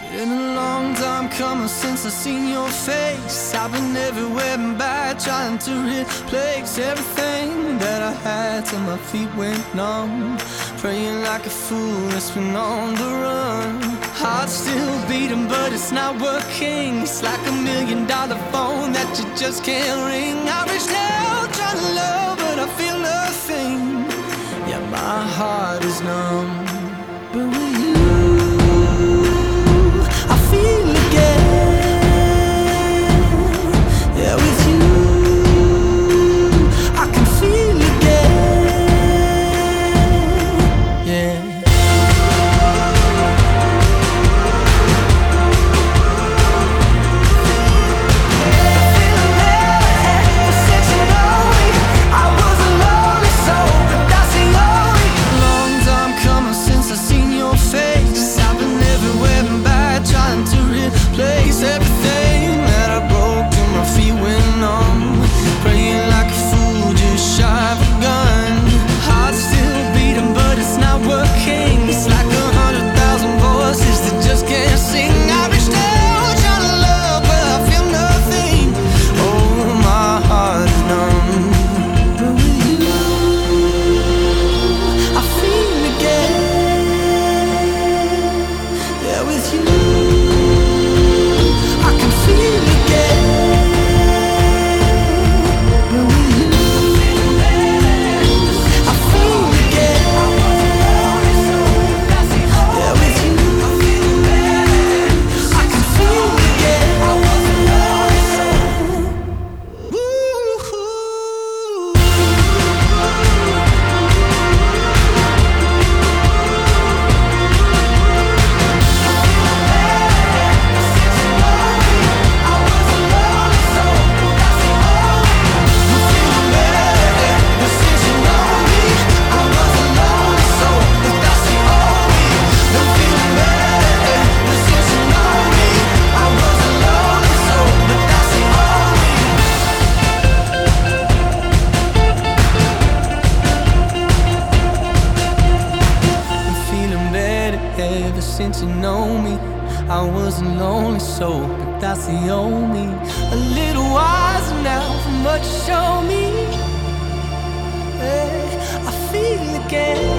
Been a long time coming since I seen your face. I've been everywhere and back, trying to replace everything that I had till my feet went numb. Praying like a fool that's been on the run. Heart still beating, but it's not working. It's like a million dollar phone that you just can't ring. I reach out, trying to love, but I feel nothing. Yeah, my heart is numb. But with you, better ever since you know me. I wasn't lonely so, but that's the only. A little wiser now from what you show me. Yeah, I feel again.